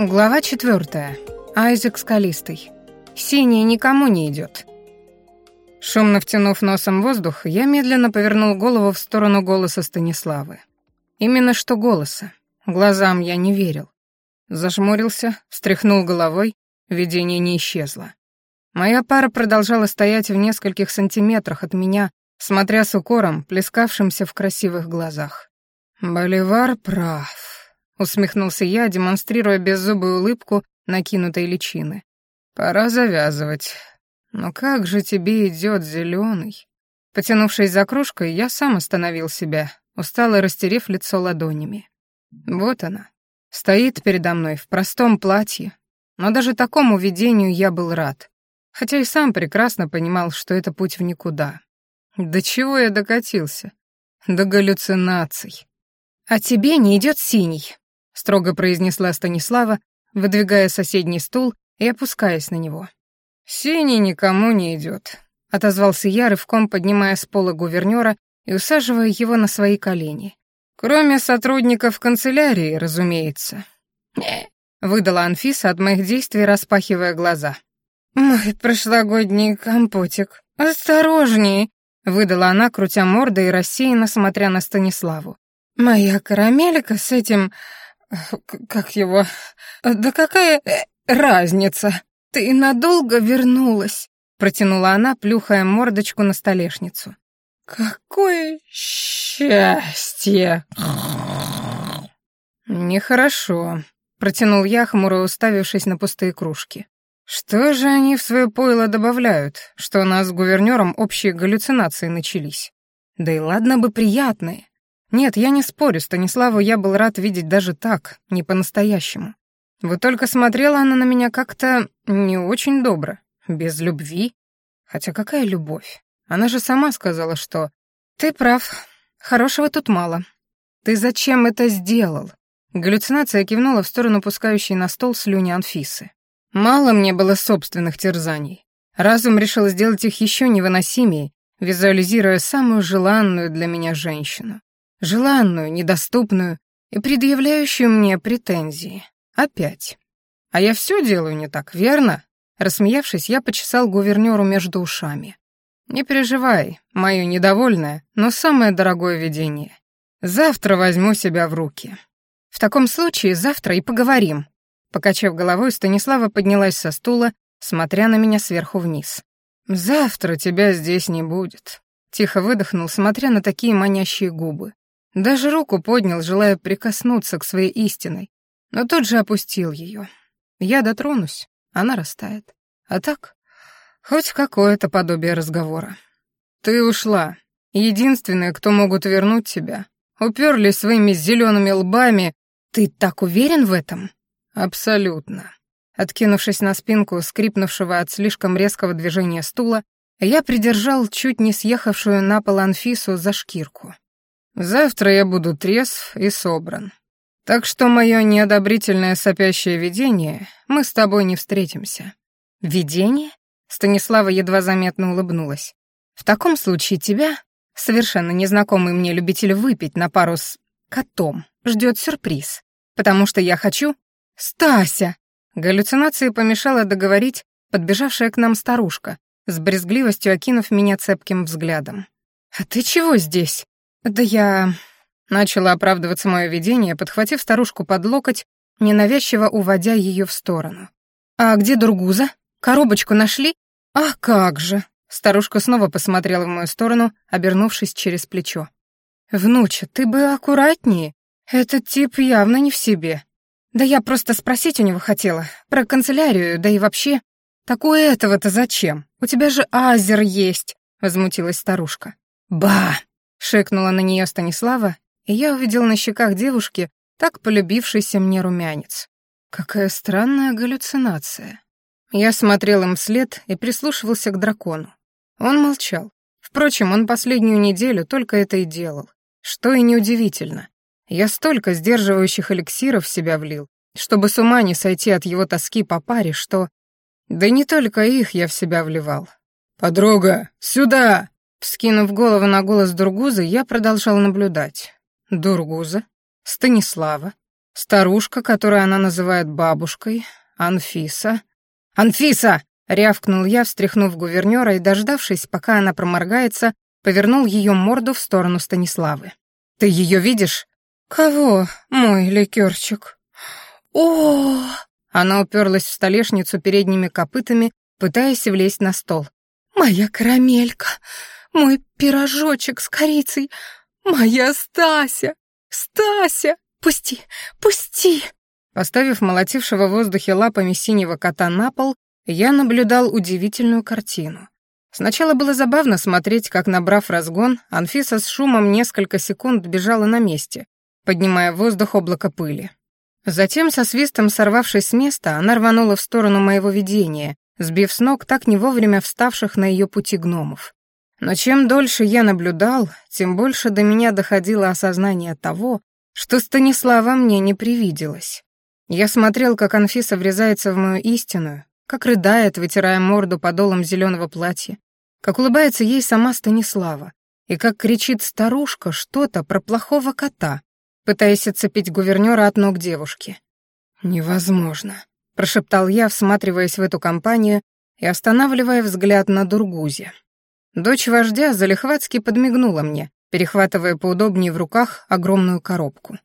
Глава четвертая. Айзек Скалистый. Синий никому не идет. Шумно втянув носом воздух, я медленно повернул голову в сторону голоса Станиславы. Именно что голоса. Глазам я не верил. Зажмурился, встряхнул головой, видение не исчезло. Моя пара продолжала стоять в нескольких сантиметрах от меня, смотря с укором, плескавшимся в красивых глазах. «Боливар прав», усмехнулся я, демонстрируя беззубую улыбку накинутой личины. Пора завязывать. Но как же тебе идет зеленый? Потянувшись за кружкой, я сам остановил себя, устало растерев лицо ладонями. Вот она. Стоит передо мной в простом платье. Но даже такому видению я был рад. Хотя и сам прекрасно понимал, что это путь в никуда. До чего я докатился? До галлюцинаций. «А тебе не идет синий», строго произнесла Станислава, выдвигая соседний стул и опускаясь на него. «Синий никому не идет», — отозвался я, рывком поднимая с пола гувернера и усаживая его на свои колени. «Кроме сотрудников канцелярии, разумеется». выдала Анфиса от моих действий, распахивая глаза. «Мой прошлогодний компотик, осторожней!» — выдала она, крутя мордой и рассеянно смотря на Станиславу. «Моя карамелька с этим как его? Да какая э, разница? Ты надолго вернулась?» Протянула она, плюхая мордочку на столешницу. «Какое счастье!» «Нехорошо», — протянул я, хмуро уставившись на пустые кружки. «Что же они в свое пойло добавляют, что у нас с гувернером общие галлюцинации начались? Да и ладно бы приятные. Нет, я не спорю, Станиславу я был рад видеть даже так, не по-настоящему. Вот только смотрела она на меня как-то не очень добро, без любви. Хотя какая любовь? Она же сама сказала, что... Ты прав, хорошего тут мало. Ты зачем это сделал? Галлюцинация кивнула в сторону пускающей на стол слюни Анфисы. Мало мне было собственных терзаний. Разум решил сделать их еще невыносимее, визуализируя самую желанную для меня женщину желанную, недоступную и предъявляющую мне претензии. Опять. А я все делаю не так, верно? Рассмеявшись, я почесал гувернёру между ушами. Не переживай, мое недовольное, но самое дорогое видение. Завтра возьму себя в руки. В таком случае завтра и поговорим. Покачав головой, Станислава поднялась со стула, смотря на меня сверху вниз. «Завтра тебя здесь не будет», — тихо выдохнул, смотря на такие манящие губы. Даже руку поднял, желая прикоснуться к своей истиной, но тут же опустил ее. Я дотронусь, она растает. А так, хоть какое-то подобие разговора. Ты ушла. Единственные, кто могут вернуть тебя, уперлись своими зелеными лбами. Ты так уверен в этом? Абсолютно. Откинувшись на спинку скрипнувшего от слишком резкого движения стула, я придержал чуть не съехавшую на пол Анфису за шкирку. Завтра я буду трезв и собран. Так что мое неодобрительное сопящее видение, мы с тобой не встретимся». «Видение?» Станислава едва заметно улыбнулась. «В таком случае тебя, совершенно незнакомый мне любитель выпить на пару с котом, ждет сюрприз. Потому что я хочу... Стася!» Галлюцинации помешала договорить подбежавшая к нам старушка, с брезгливостью окинув меня цепким взглядом. «А ты чего здесь?» «Да я...» — начала оправдываться мое видение, подхватив старушку под локоть, ненавязчиво уводя ее в сторону. «А где Дургуза? Коробочку нашли?» «А как же!» — старушка снова посмотрела в мою сторону, обернувшись через плечо. «Внуча, ты бы аккуратнее. Этот тип явно не в себе. Да я просто спросить у него хотела. Про канцелярию, да и вообще. Так у этого-то зачем? У тебя же азер есть!» — возмутилась старушка. «Ба!» Шикнула на нее Станислава, и я увидел на щеках девушки так полюбившийся мне румянец. Какая странная галлюцинация. Я смотрел им вслед и прислушивался к дракону. Он молчал. Впрочем, он последнюю неделю только это и делал. Что и неудивительно. Я столько сдерживающих эликсиров в себя влил, чтобы с ума не сойти от его тоски по паре, что... Да не только их я в себя вливал. «Подруга, сюда!» Вскинув голову на голос Дургуза, я продолжал наблюдать. Дургуза? Станислава? Старушка, которую она называет бабушкой, Анфиса. «Анфиса!» — рявкнул я, встряхнув гувернера и, дождавшись, пока она проморгается, повернул ее морду в сторону Станиславы. «Ты ее видишь?» «Кого, мой ликерчик?» о Она уперлась в столешницу передними копытами, пытаясь влезть на стол. «Моя карамелька! Мой пирожочек с корицей! Моя Стася! Стася! Пусти! Пусти!» Поставив молотившего в воздухе лапами синего кота на пол, я наблюдал удивительную картину. Сначала было забавно смотреть, как, набрав разгон, Анфиса с шумом несколько секунд бежала на месте, поднимая в воздух облако пыли. Затем, со свистом сорвавшись с места, она рванула в сторону моего видения, сбив с ног так не вовремя вставших на ее пути гномов. Но чем дольше я наблюдал, тем больше до меня доходило осознание того, что Станислава мне не привиделось. Я смотрел, как Анфиса врезается в мою истинную, как рыдает, вытирая морду подолом зеленого платья, как улыбается ей сама Станислава, и как кричит старушка что-то про плохого кота, пытаясь отцепить гувернера от ног девушки. «Невозможно», — прошептал я, всматриваясь в эту компанию и останавливая взгляд на Дургузе. Дочь вождя залихватски подмигнула мне, перехватывая поудобнее в руках огромную коробку.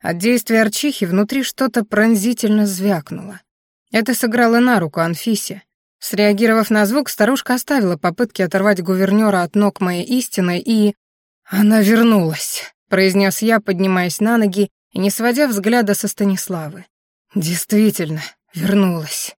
От действия арчихи внутри что-то пронзительно звякнуло. Это сыграло на руку Анфисе. Среагировав на звук, старушка оставила попытки оторвать гувернера от ног моей истины и... Она вернулась произнес я, поднимаясь на ноги и не сводя взгляда со Станиславы. Действительно, вернулась.